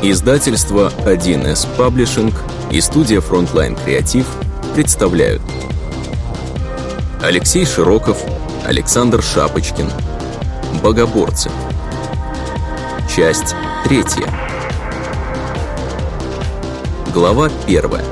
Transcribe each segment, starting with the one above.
Издательство 1С Паблишинг и студия Frontline Креатив представляют. Алексей Широков, Александр Шапочкин. Богоборцы Часть третья. Глава первая.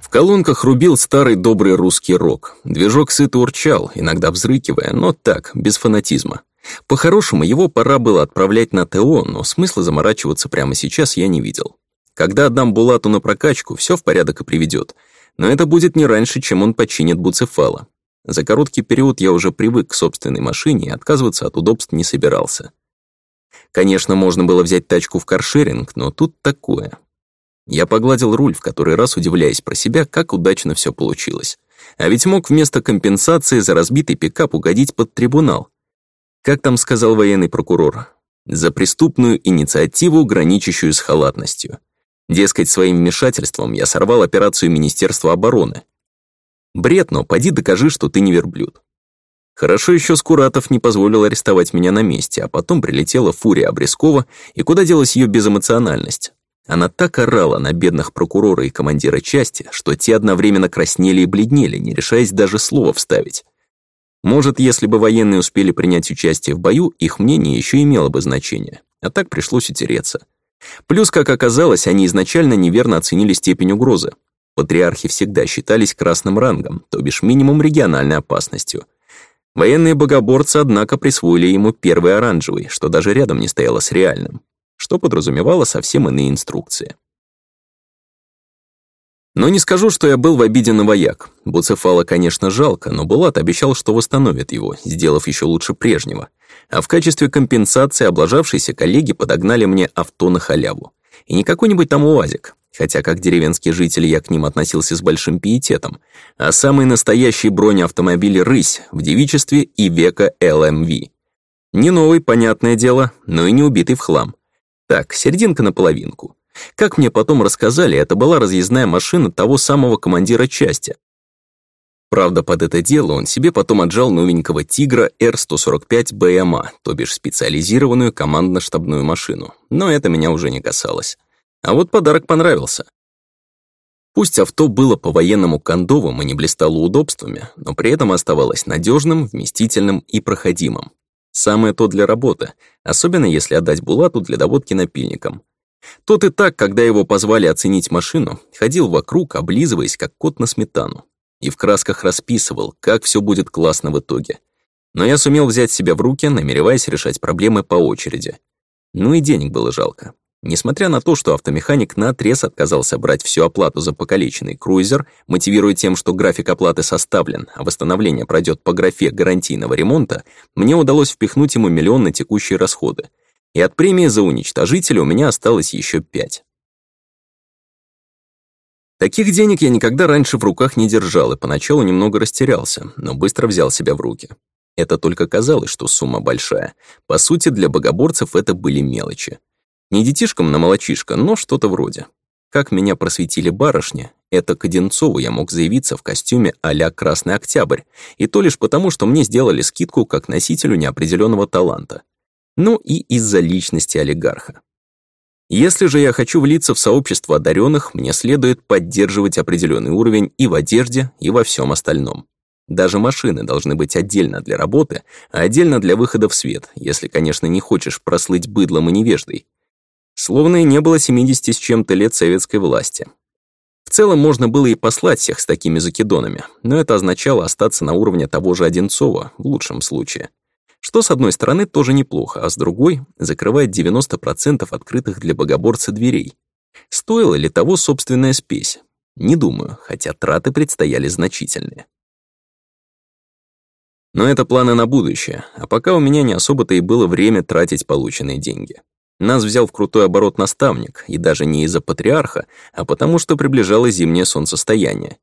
В колонках рубил старый добрый русский рок. Движок сыто урчал, иногда взрыкивая, но так, без фанатизма. По-хорошему, его пора было отправлять на ТО, но смысла заморачиваться прямо сейчас я не видел. Когда отдам Булату на прокачку, все в порядок и приведет. Но это будет не раньше, чем он починит Буцефала. За короткий период я уже привык к собственной машине и отказываться от удобств не собирался. Конечно, можно было взять тачку в каршеринг, но тут такое. Я погладил руль, в который раз удивляясь про себя, как удачно все получилось. А ведь мог вместо компенсации за разбитый пикап угодить под трибунал. Как там сказал военный прокурор? За преступную инициативу, граничащую с халатностью. Дескать, своим вмешательством я сорвал операцию Министерства обороны. Бред, но поди докажи, что ты не верблюд. Хорошо еще Скуратов не позволил арестовать меня на месте, а потом прилетела фурия Обрезкова, и куда делась ее безэмоциональность? Она так орала на бедных прокурора и командира части, что те одновременно краснели и бледнели, не решаясь даже слова вставить. Может, если бы военные успели принять участие в бою, их мнение еще имело бы значение. А так пришлось утереться. Плюс, как оказалось, они изначально неверно оценили степень угрозы. Патриархи всегда считались красным рангом, то бишь минимум региональной опасностью. Военные богоборцы, однако, присвоили ему первый оранжевый, что даже рядом не стояло с реальным, что подразумевало совсем иные инструкции. Но не скажу, что я был в обиде на вояк. Буцефала, конечно, жалко, но Булат обещал, что восстановит его, сделав еще лучше прежнего. А в качестве компенсации облажавшиеся коллеги подогнали мне авто на халяву. И не какой-нибудь там УАЗик, хотя как деревенский житель я к ним относился с большим пиететом, а самый настоящий бронеавтомобиль «Рысь» в девичестве и века ЛМВ. Не новый, понятное дело, но и не убитый в хлам. Так, серединка на половинку. Как мне потом рассказали, это была разъездная машина того самого командира части. Правда, под это дело он себе потом отжал новенького «Тигра» Р145БМА, то бишь специализированную командно-штабную машину. Но это меня уже не касалось. А вот подарок понравился. Пусть авто было по-военному кондовым и не блистало удобствами, но при этом оставалось надежным, вместительным и проходимым. Самое то для работы, особенно если отдать Булату для доводки напильником. Тот и так, когда его позвали оценить машину, ходил вокруг, облизываясь, как кот на сметану, и в красках расписывал, как все будет классно в итоге. Но я сумел взять себя в руки, намереваясь решать проблемы по очереди. Ну и денег было жалко. Несмотря на то, что автомеханик наотрез отказался брать всю оплату за покалеченный круизер, мотивируя тем, что график оплаты составлен, а восстановление пройдет по графе гарантийного ремонта, мне удалось впихнуть ему миллион на текущие расходы и от премии за уничтожителя у меня осталось еще пять. Таких денег я никогда раньше в руках не держал и поначалу немного растерялся, но быстро взял себя в руки. Это только казалось, что сумма большая. По сути, для богоборцев это были мелочи. Не детишкам на молочишко, но что-то вроде. Как меня просветили барышни, это к Одинцову я мог заявиться в костюме а-ля «Красный Октябрь», и то лишь потому, что мне сделали скидку как носителю неопределенного таланта ну и из-за личности олигарха. Если же я хочу влиться в сообщество одаренных, мне следует поддерживать определенный уровень и в одежде, и во всем остальном. Даже машины должны быть отдельно для работы, а отдельно для выхода в свет, если, конечно, не хочешь прослыть быдлом и невеждой. Словно и не было 70 с чем-то лет советской власти. В целом можно было и послать всех с такими закидонами, но это означало остаться на уровне того же Одинцова, в лучшем случае. Что, с одной стороны, тоже неплохо, а с другой — закрывает 90% открытых для богоборца дверей. Стоила ли того собственная спесь? Не думаю, хотя траты предстояли значительные. Но это планы на будущее, а пока у меня не особо-то и было время тратить полученные деньги. Нас взял в крутой оборот наставник, и даже не из-за патриарха, а потому что приближало зимнее солнцестояние.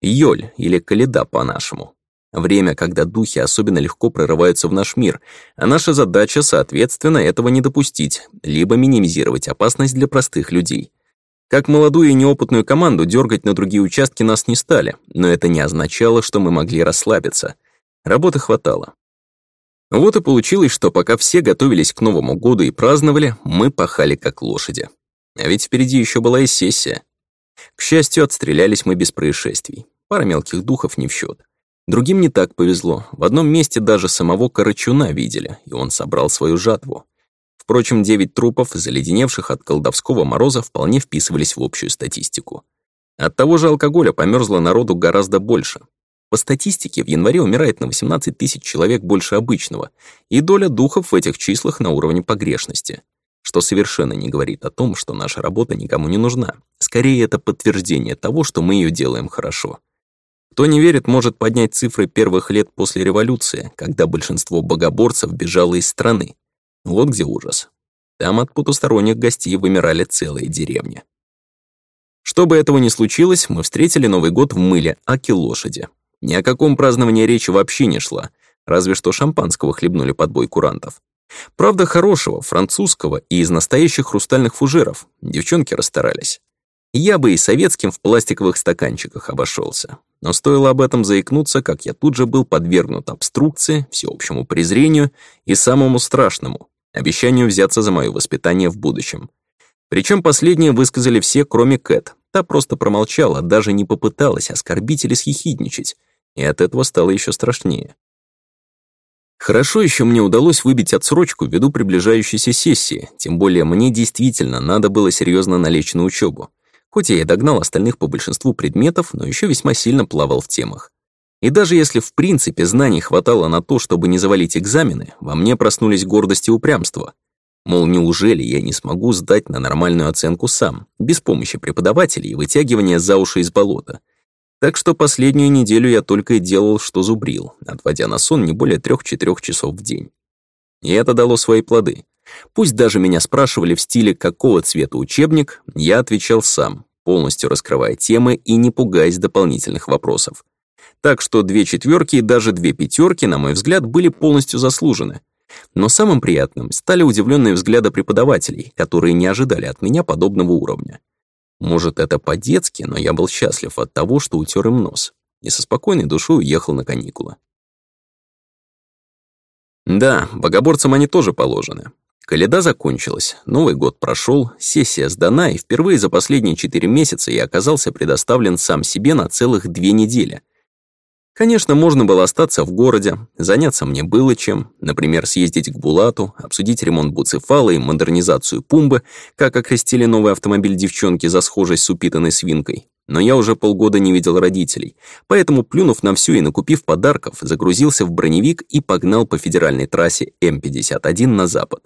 Йоль, или Каледа по-нашему. Время, когда духи особенно легко прорываются в наш мир, а наша задача, соответственно, этого не допустить, либо минимизировать опасность для простых людей. Как молодую и неопытную команду дергать на другие участки нас не стали, но это не означало, что мы могли расслабиться. Работы хватало. Вот и получилось, что пока все готовились к Новому году и праздновали, мы пахали как лошади. А ведь впереди еще была и сессия. К счастью, отстрелялись мы без происшествий. Пара мелких духов не в счет. Другим не так повезло. В одном месте даже самого Карачуна видели, и он собрал свою жатву. Впрочем, девять трупов, заледеневших от колдовского мороза, вполне вписывались в общую статистику. От того же алкоголя помёрзло народу гораздо больше. По статистике, в январе умирает на 18 тысяч человек больше обычного, и доля духов в этих числах на уровне погрешности. Что совершенно не говорит о том, что наша работа никому не нужна. Скорее, это подтверждение того, что мы ее делаем хорошо. Кто не верит, может поднять цифры первых лет после революции, когда большинство богоборцев бежало из страны. Вот где ужас. Там от потусторонних гостей вымирали целые деревни. Чтобы этого не случилось, мы встретили Новый год в мыле, аки лошади. Ни о каком праздновании речи вообще не шла, разве что шампанского хлебнули под бой курантов. Правда, хорошего, французского и из настоящих хрустальных фужеров. Девчонки расстарались. Я бы и советским в пластиковых стаканчиках обошелся. Но стоило об этом заикнуться, как я тут же был подвергнут обструкции, всеобщему презрению и самому страшному — обещанию взяться за мое воспитание в будущем. Причем последнее высказали все, кроме Кэт. Та просто промолчала, даже не попыталась оскорбить или съехидничать. И от этого стало еще страшнее. Хорошо еще мне удалось выбить отсрочку ввиду приближающейся сессии, тем более мне действительно надо было серьезно налечь на учебу хоть я и догнал остальных по большинству предметов, но еще весьма сильно плавал в темах. И даже если в принципе знаний хватало на то, чтобы не завалить экзамены, во мне проснулись гордость и упрямство. Мол, неужели я не смогу сдать на нормальную оценку сам, без помощи преподавателей и вытягивания за уши из болота. Так что последнюю неделю я только и делал, что зубрил, отводя на сон не более трех-четырех часов в день. И это дало свои плоды. Пусть даже меня спрашивали в стиле «какого цвета учебник», я отвечал сам, полностью раскрывая темы и не пугаясь дополнительных вопросов. Так что две четверки и даже две пятерки, на мой взгляд, были полностью заслужены. Но самым приятным стали удивленные взгляды преподавателей, которые не ожидали от меня подобного уровня. Может, это по-детски, но я был счастлив от того, что утер им нос, и со спокойной душой уехал на каникулы. Да, богоборцам они тоже положены, Коляда закончилась, Новый год прошел, сессия сдана, и впервые за последние четыре месяца я оказался предоставлен сам себе на целых две недели. Конечно, можно было остаться в городе, заняться мне было чем, например, съездить к Булату, обсудить ремонт Буцефала и модернизацию Пумбы, как окрестили новый автомобиль девчонки за схожесть с упитанной свинкой. Но я уже полгода не видел родителей, поэтому, плюнув на всё и накупив подарков, загрузился в броневик и погнал по федеральной трассе М-51 на запад.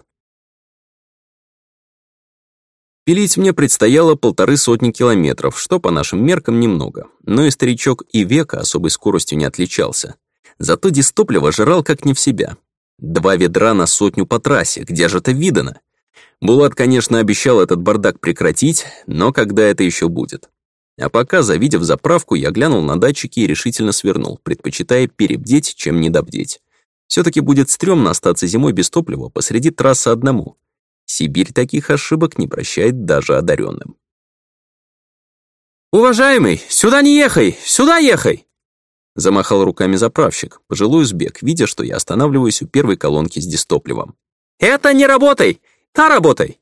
Пилить мне предстояло полторы сотни километров, что по нашим меркам немного. Но и старичок и века особой скоростью не отличался. Зато дистоплива жрал как не в себя. Два ведра на сотню по трассе, где же это видано? Булат, конечно, обещал этот бардак прекратить, но когда это еще будет? А пока, завидев заправку, я глянул на датчики и решительно свернул, предпочитая перебдеть, чем недобдеть. все таки будет стрёмно остаться зимой без топлива посреди трассы одному. Сибирь таких ошибок не прощает даже одаренным. «Уважаемый, сюда не ехай! Сюда ехай!» Замахал руками заправщик, пожилой узбек, видя, что я останавливаюсь у первой колонки с дистопливом. «Это не работай! Та работай!»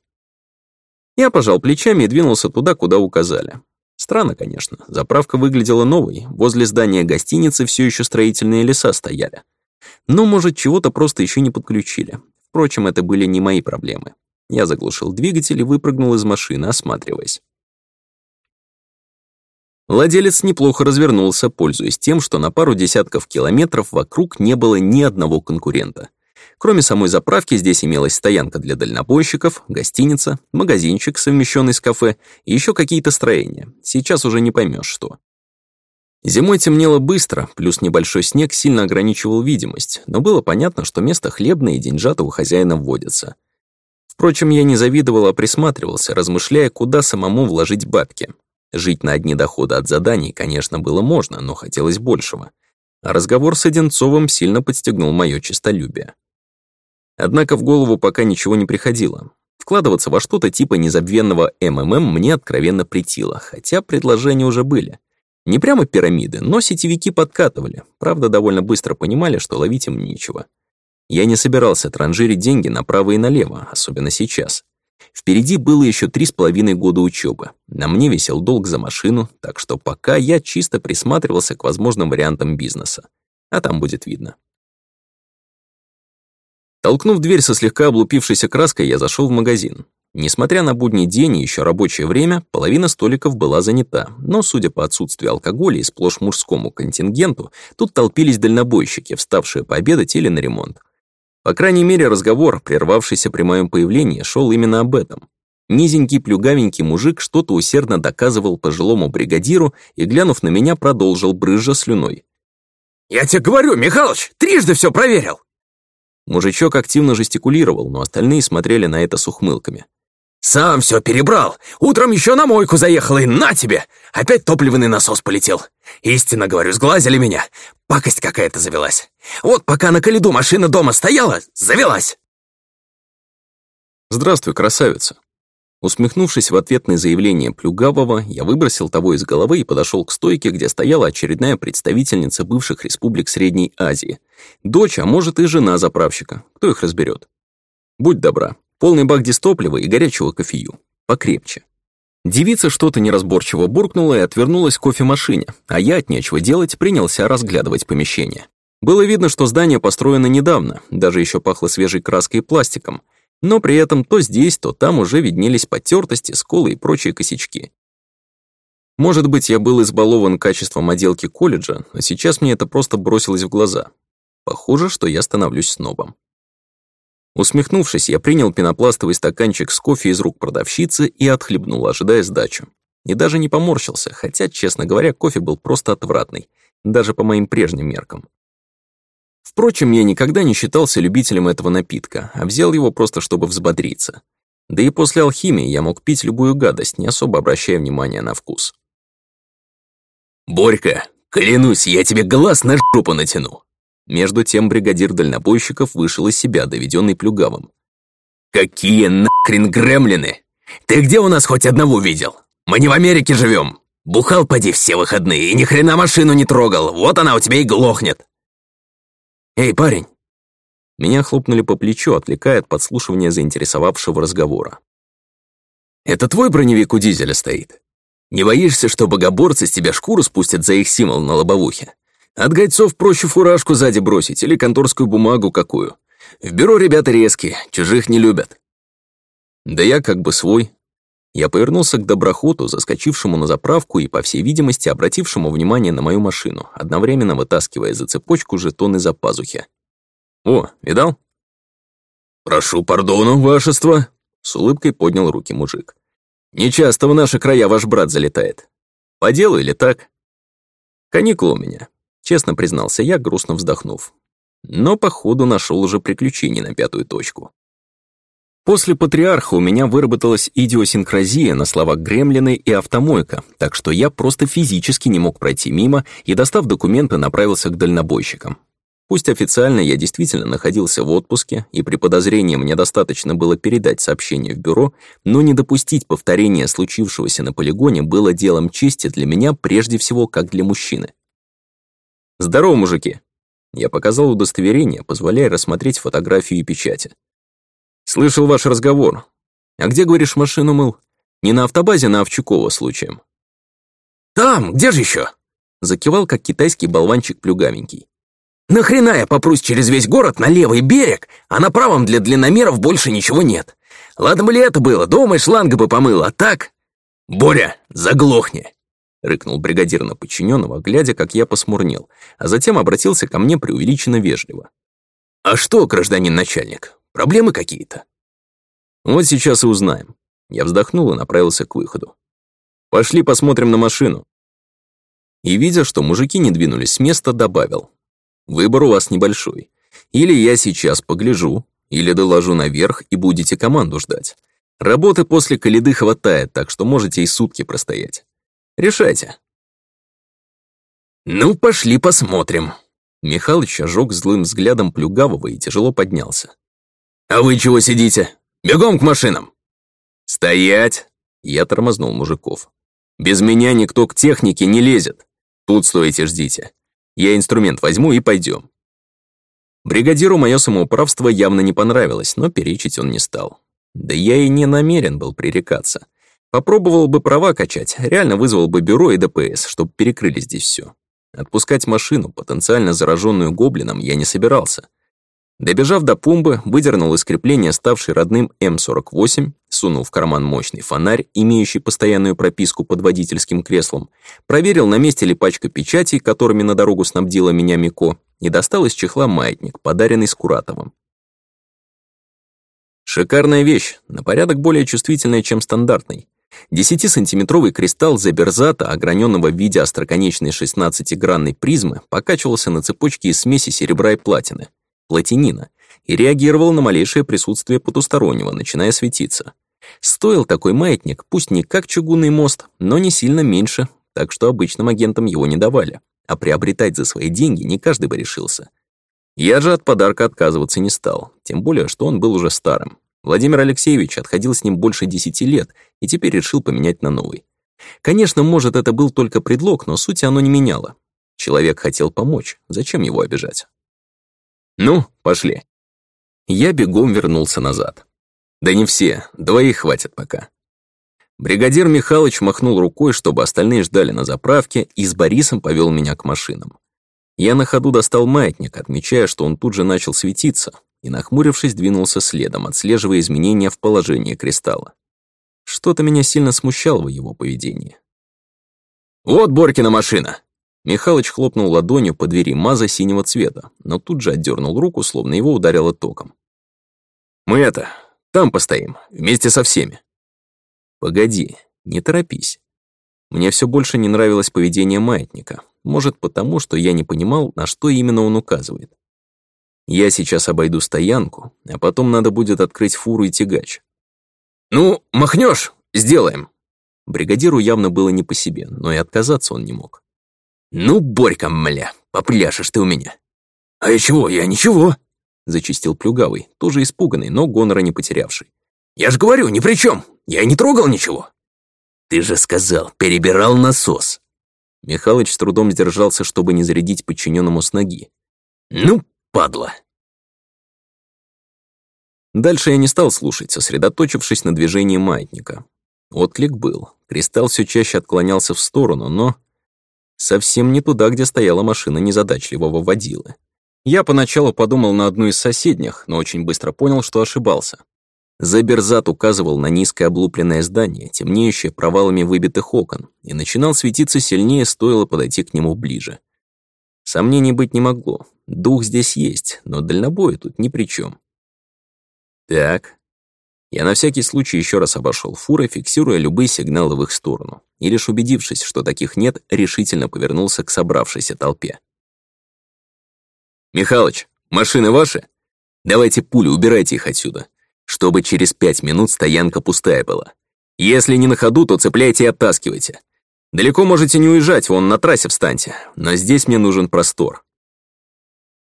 Я пожал плечами и двинулся туда, куда указали. Странно, конечно. Заправка выглядела новой. Возле здания гостиницы все еще строительные леса стояли. Но, может, чего-то просто еще не подключили. Впрочем, это были не мои проблемы. Я заглушил двигатель и выпрыгнул из машины, осматриваясь. Владелец неплохо развернулся, пользуясь тем, что на пару десятков километров вокруг не было ни одного конкурента. Кроме самой заправки, здесь имелась стоянка для дальнобойщиков, гостиница, магазинчик, совмещенный с кафе, и еще какие-то строения. Сейчас уже не поймешь, что. Зимой темнело быстро, плюс небольшой снег сильно ограничивал видимость, но было понятно, что место хлебное и деньжата у хозяина вводятся. Впрочем, я не завидовал, а присматривался, размышляя, куда самому вложить бабки. Жить на одни доходы от заданий, конечно, было можно, но хотелось большего. А разговор с Одинцовым сильно подстегнул мое честолюбие. Однако в голову пока ничего не приходило. Вкладываться во что-то типа незабвенного МММ мне откровенно притило, хотя предложения уже были. Не прямо пирамиды, но сетевики подкатывали. Правда, довольно быстро понимали, что ловить им нечего. Я не собирался транжирить деньги направо и налево, особенно сейчас. Впереди было еще три с половиной года учебы. На мне висел долг за машину, так что пока я чисто присматривался к возможным вариантам бизнеса. А там будет видно. Толкнув дверь со слегка облупившейся краской, я зашел в магазин. Несмотря на будний день и еще рабочее время, половина столиков была занята, но, судя по отсутствию алкоголя и сплошь мужскому контингенту, тут толпились дальнобойщики, вставшие пообедать или на ремонт. По крайней мере, разговор, прервавшийся при моем появлении, шел именно об этом. Низенький плюгавенький мужик что-то усердно доказывал пожилому бригадиру и, глянув на меня, продолжил брызжа слюной. «Я тебе говорю, Михалыч, трижды все проверил!» Мужичок активно жестикулировал, но остальные смотрели на это с ухмылками. «Сам все перебрал. Утром еще на мойку заехал, и на тебе! Опять топливный насос полетел. Истинно говорю, сглазили меня. Пакость какая-то завелась. Вот пока на коледу машина дома стояла, завелась!» «Здравствуй, красавица!» Усмехнувшись в ответ на заявление Плюгавого, я выбросил того из головы и подошел к стойке, где стояла очередная представительница бывших республик Средней Азии. Дочь, а может и жена заправщика. Кто их разберет? Будь добра, полный бак дистоплива и горячего кофею. Покрепче. Девица что-то неразборчиво буркнула и отвернулась к кофемашине, а я от нечего делать принялся разглядывать помещение. Было видно, что здание построено недавно, даже еще пахло свежей краской и пластиком, но при этом то здесь, то там уже виднелись потертости, сколы и прочие косячки. Может быть, я был избалован качеством отделки колледжа, но сейчас мне это просто бросилось в глаза. Похоже, что я становлюсь снобом. Усмехнувшись, я принял пенопластовый стаканчик с кофе из рук продавщицы и отхлебнул, ожидая сдачу. И даже не поморщился, хотя, честно говоря, кофе был просто отвратный, даже по моим прежним меркам. Впрочем, я никогда не считался любителем этого напитка, а взял его просто, чтобы взбодриться. Да и после алхимии я мог пить любую гадость, не особо обращая внимания на вкус. «Борька, клянусь, я тебе глаз на жопу натяну!» Между тем бригадир дальнобойщиков вышел из себя, доведенный плюгавым. «Какие нахрен гремлины? Ты где у нас хоть одного видел? Мы не в Америке живем! Бухал поди все выходные и ни хрена машину не трогал, вот она у тебя и глохнет!» «Эй, парень!» Меня хлопнули по плечу, отвлекая от подслушивания заинтересовавшего разговора. «Это твой броневик у дизеля стоит? Не боишься, что богоборцы с тебя шкуру спустят за их символ на лобовухе? От гайцов проще фуражку сзади бросить или конторскую бумагу какую. В бюро ребята резкие, чужих не любят». Да я как бы свой, я повернулся к доброхоту, заскочившему на заправку и, по всей видимости, обратившему внимание на мою машину, одновременно вытаскивая за цепочку жетоны за пазухи. «О, видал?» «Прошу пардона, вашество!» С улыбкой поднял руки мужик. «Нечасто в наши края ваш брат залетает. По делу или так?» «Каникулы у меня», — честно признался я, грустно вздохнув. Но, походу, нашел уже приключение на пятую точку. После «Патриарха» у меня выработалась идиосинкразия на слова «гремлины» и «автомойка», так что я просто физически не мог пройти мимо и, достав документы, направился к дальнобойщикам. Пусть официально я действительно находился в отпуске, и при подозрении мне достаточно было передать сообщение в бюро, но не допустить повторения случившегося на полигоне было делом чести для меня прежде всего как для мужчины. «Здорово, мужики!» Я показал удостоверение, позволяя рассмотреть фотографию и печати. Слышал ваш разговор. А где, говоришь, машину мыл? Не на автобазе, на Овчукова случаем. Там, где же еще? Закивал, как китайский болванчик плюгаменький. плюгавенький. Нахрена я попрусь через весь город на левый берег, а на правом для длинномеров больше ничего нет? Ладно бы ли это было, дома и шланг бы помыл, а так... «Боря, заглохни!» — рыкнул бригадир на подчиненного, глядя, как я посмурнел, а затем обратился ко мне преувеличенно вежливо. «А что, гражданин начальник, Проблемы какие-то?» «Вот сейчас и узнаем». Я вздохнул и направился к выходу. «Пошли посмотрим на машину». И, видя, что мужики не двинулись с места, добавил. «Выбор у вас небольшой. Или я сейчас погляжу, или доложу наверх и будете команду ждать. Работы после коляды хватает, так что можете и сутки простоять. Решайте». «Ну, пошли посмотрим». Михалыч ожег злым взглядом плюгавого и тяжело поднялся. «А вы чего сидите? Бегом к машинам!» «Стоять!» Я тормознул мужиков. «Без меня никто к технике не лезет. Тут стоите ждите. Я инструмент возьму и пойдем». Бригадиру мое самоуправство явно не понравилось, но перечить он не стал. Да я и не намерен был пререкаться. Попробовал бы права качать, реально вызвал бы бюро и ДПС, чтобы перекрыли здесь все. Отпускать машину, потенциально зараженную гоблином, я не собирался. Добежав до пумбы, выдернул из крепления ставший родным М48, сунул в карман мощный фонарь, имеющий постоянную прописку под водительским креслом, проверил, на месте ли пачка печатей, которыми на дорогу снабдила меня Мико, и достал из чехла маятник, подаренный Скуратовым. Шикарная вещь, на порядок более чувствительная, чем стандартный. 10-сантиметровый кристалл заберзата, ограненного в виде остроконечной 16-гранной призмы, покачивался на цепочке из смеси серебра и платины платинина, и реагировал на малейшее присутствие потустороннего, начиная светиться. Стоил такой маятник, пусть не как чугунный мост, но не сильно меньше, так что обычным агентам его не давали, а приобретать за свои деньги не каждый бы решился. Я же от подарка отказываться не стал, тем более, что он был уже старым. Владимир Алексеевич отходил с ним больше десяти лет и теперь решил поменять на новый. Конечно, может, это был только предлог, но суть оно не меняло. Человек хотел помочь, зачем его обижать? «Ну, пошли». Я бегом вернулся назад. Да не все, двоих хватит пока. Бригадир Михалыч махнул рукой, чтобы остальные ждали на заправке, и с Борисом повел меня к машинам. Я на ходу достал маятник, отмечая, что он тут же начал светиться, и, нахмурившись, двинулся следом, отслеживая изменения в положении кристалла. Что-то меня сильно смущало в его поведении. «Вот Боркина машина!» Михалыч хлопнул ладонью по двери маза синего цвета, но тут же отдернул руку, словно его ударило током. «Мы это, там постоим, вместе со всеми». «Погоди, не торопись. Мне все больше не нравилось поведение маятника, может потому, что я не понимал, на что именно он указывает. Я сейчас обойду стоянку, а потом надо будет открыть фуру и тягач. «Ну, махнешь, сделаем!» Бригадиру явно было не по себе, но и отказаться он не мог. «Ну, Борька, мля, попляшешь ты у меня!» «А я чего? Я ничего!» Зачистил Плюгавый, тоже испуганный, но гонора не потерявший. «Я же говорю, ни при чем! Я не трогал ничего!» «Ты же сказал, перебирал насос!» Михалыч с трудом сдержался, чтобы не зарядить подчиненному с ноги. «Ну, падла!» Дальше я не стал слушать, сосредоточившись на движении маятника. Отклик был. Кристалл все чаще отклонялся в сторону, но Совсем не туда, где стояла машина незадачливого водилы. Я поначалу подумал на одну из соседних, но очень быстро понял, что ошибался. Заберзат указывал на низкое облупленное здание, темнеющее провалами выбитых окон, и начинал светиться сильнее, стоило подойти к нему ближе. Сомнений быть не могло. Дух здесь есть, но дальнобои тут ни при чем. «Так, я на всякий случай еще раз обошел фуры, фиксируя любые сигналы в их сторону, и лишь убедившись, что таких нет, решительно повернулся к собравшейся толпе. «Михалыч, машины ваши? Давайте пулю, убирайте их отсюда, чтобы через пять минут стоянка пустая была. Если не на ходу, то цепляйте и оттаскивайте. Далеко можете не уезжать, вон на трассе встаньте, но здесь мне нужен простор.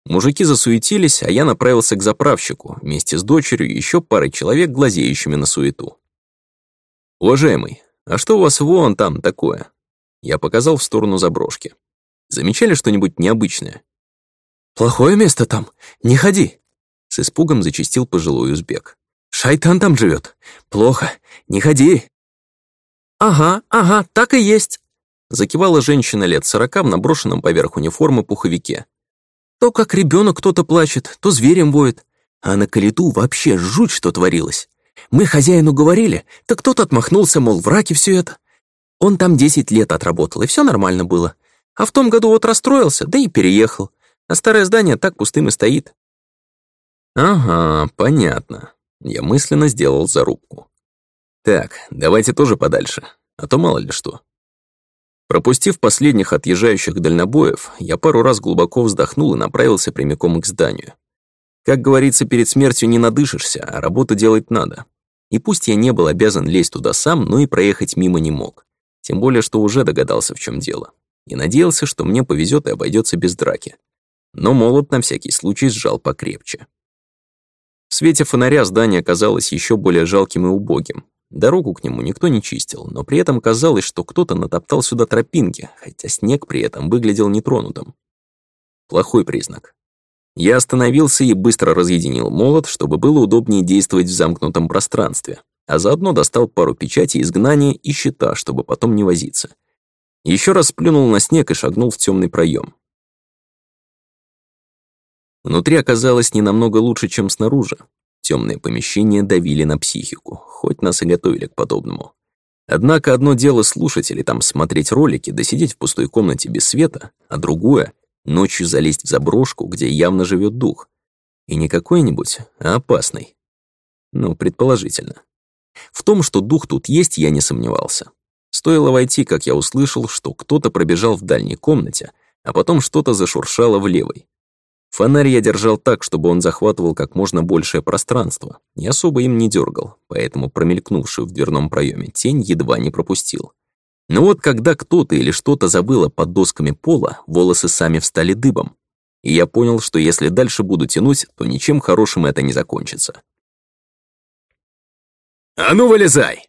Мужики засуетились, а я направился к заправщику вместе с дочерью и еще парой человек, глазеющими на суету. «Уважаемый, а что у вас вон там такое?» Я показал в сторону заброшки. «Замечали что-нибудь необычное?» «Плохое место там, не ходи!» С испугом зачистил пожилой узбек. «Шайтан там живет. Плохо, не ходи!» «Ага, ага, так и есть!» Закивала женщина лет сорока в наброшенном поверх униформы пуховике. То как ребенок кто-то плачет, то зверем воет. А на калиту вообще жуть, что творилось. Мы хозяину говорили, так тот отмахнулся, мол, в раке все это. Он там 10 лет отработал, и все нормально было. А в том году вот расстроился, да и переехал. А старое здание так пустым и стоит. Ага, понятно. Я мысленно сделал зарубку. Так, давайте тоже подальше, а то мало ли что. Пропустив последних отъезжающих дальнобоев, я пару раз глубоко вздохнул и направился прямиком к зданию. Как говорится, перед смертью не надышишься, а работу делать надо. И пусть я не был обязан лезть туда сам, но и проехать мимо не мог. Тем более, что уже догадался, в чем дело. И надеялся, что мне повезет и обойдется без драки. Но молот на всякий случай сжал покрепче. В свете фонаря здание казалось еще более жалким и убогим, Дорогу к нему никто не чистил, но при этом казалось, что кто-то натоптал сюда тропинки, хотя снег при этом выглядел нетронутым. Плохой признак. Я остановился и быстро разъединил молот, чтобы было удобнее действовать в замкнутом пространстве, а заодно достал пару печати изгнания и щита, чтобы потом не возиться. Еще раз плюнул на снег и шагнул в темный проем. Внутри оказалось не намного лучше, чем снаружи, Темные помещения давили на психику, хоть нас и готовили к подобному. Однако одно дело слушать или там смотреть ролики, да сидеть в пустой комнате без света, а другое — ночью залезть в заброшку, где явно живет дух. И не какой-нибудь, а опасный. Ну, предположительно. В том, что дух тут есть, я не сомневался. Стоило войти, как я услышал, что кто-то пробежал в дальней комнате, а потом что-то зашуршало в левой. Фонарь я держал так, чтобы он захватывал как можно большее пространство, и особо им не дергал, поэтому промелькнувшую в дверном проеме тень едва не пропустил. Но вот когда кто-то или что-то забыло под досками пола, волосы сами встали дыбом. И я понял, что если дальше буду тянуть, то ничем хорошим это не закончится. «А ну, вылезай!»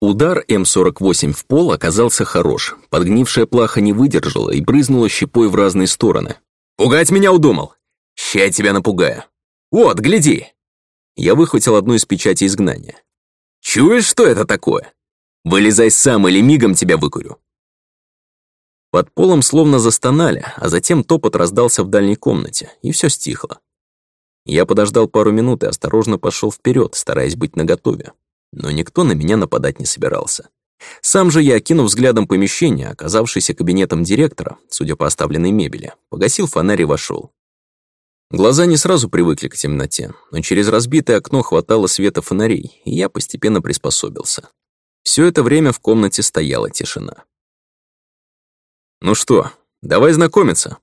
Удар М-48 в пол оказался хорош. Подгнившая плаха не выдержала и брызнула щепой в разные стороны. «Пугать меня удумал! Ща я тебя напугаю. Вот, гляди!» Я выхватил одну из печати изгнания. «Чуешь, что это такое? Вылезай сам или мигом тебя выкурю!» Под полом словно застонали, а затем топот раздался в дальней комнате, и все стихло. Я подождал пару минут и осторожно пошел вперед, стараясь быть наготове. Но никто на меня нападать не собирался. Сам же я, окинув взглядом помещение, оказавшееся кабинетом директора, судя по оставленной мебели, погасил фонарь и вошел. Глаза не сразу привыкли к темноте, но через разбитое окно хватало света фонарей, и я постепенно приспособился. Все это время в комнате стояла тишина. «Ну что, давай знакомиться!»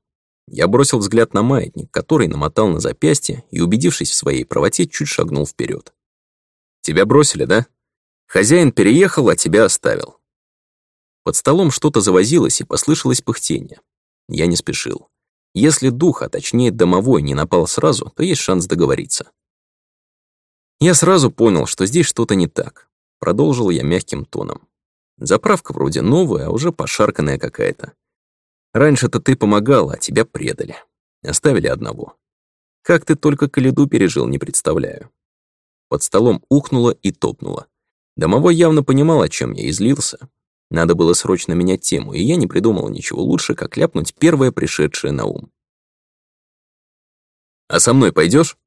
Я бросил взгляд на маятник, который намотал на запястье и, убедившись в своей правоте, чуть шагнул вперед. «Тебя бросили, да? Хозяин переехал, а тебя оставил». Под столом что-то завозилось и послышалось пыхтение. Я не спешил. Если дух, а точнее домовой, не напал сразу, то есть шанс договориться. Я сразу понял, что здесь что-то не так. Продолжил я мягким тоном. Заправка вроде новая, а уже пошарканная какая-то. Раньше-то ты помогала, а тебя предали. Оставили одного. Как ты только Каледу пережил, не представляю. Под столом ухнуло и топнуло. Домовой явно понимал, о чем я и злился. Надо было срочно менять тему, и я не придумал ничего лучше, как ляпнуть первое пришедшее на ум. «А со мной пойдешь?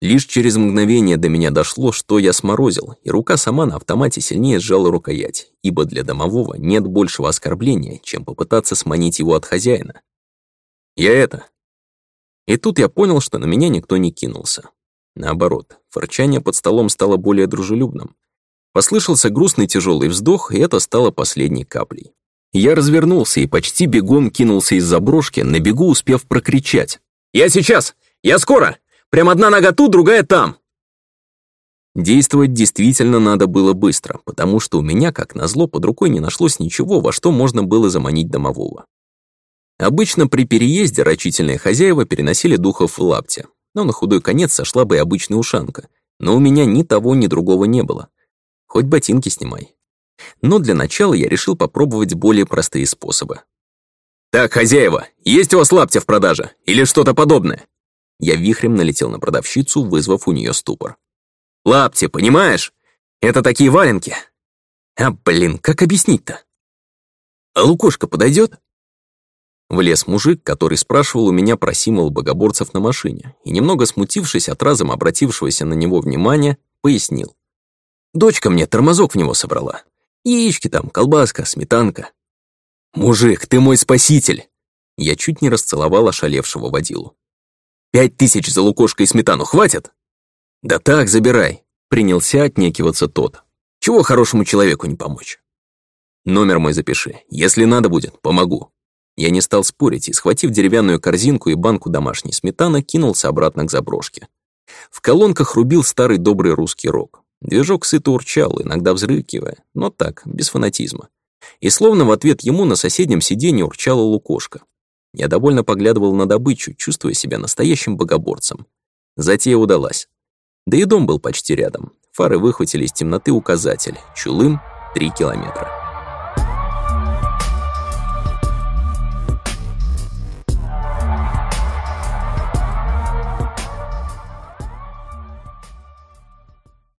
Лишь через мгновение до меня дошло, что я сморозил, и рука сама на автомате сильнее сжала рукоять, ибо для домового нет большего оскорбления, чем попытаться сманить его от хозяина. «Я это...» И тут я понял, что на меня никто не кинулся. Наоборот, фырчание под столом стало более дружелюбным, Послышался грустный тяжелый вздох, и это стало последней каплей. Я развернулся и почти бегом кинулся из заброшки, на бегу успев прокричать. «Я сейчас! Я скоро! Прям одна нога тут, другая там!» Действовать действительно надо было быстро, потому что у меня, как назло, под рукой не нашлось ничего, во что можно было заманить домового. Обычно при переезде рачительные хозяева переносили духов в лапте, но на худой конец сошла бы и обычная ушанка, но у меня ни того, ни другого не было — хоть ботинки снимай. Но для начала я решил попробовать более простые способы. «Так, хозяева, есть у вас лаптя в продаже? Или что-то подобное?» Я вихрем налетел на продавщицу, вызвав у нее ступор. «Лапти, понимаешь? Это такие валенки!» «А, блин, как объяснить-то?» «А лукошка подойдет?» Влез мужик, который спрашивал у меня про символ богоборцев на машине, и, немного смутившись от разом обратившегося на него внимания, пояснил. Дочка мне тормозок в него собрала. Яички там, колбаска, сметанка. «Мужик, ты мой спаситель!» Я чуть не расцеловал ошалевшего водилу. «Пять тысяч за лукошко и сметану хватит?» «Да так, забирай!» Принялся отнекиваться тот. «Чего хорошему человеку не помочь?» «Номер мой запиши. Если надо будет, помогу». Я не стал спорить и, схватив деревянную корзинку и банку домашней сметаны, кинулся обратно к заброшке. В колонках рубил старый добрый русский рок. Движок сыто урчал, иногда взрыкивая, но так, без фанатизма. И словно в ответ ему на соседнем сиденье урчала лукошка. Я довольно поглядывал на добычу, чувствуя себя настоящим богоборцем. Затея удалась. Да и дом был почти рядом. Фары выхватили из темноты указатель. Чулым — три километра.